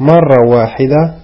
مرة واحدة.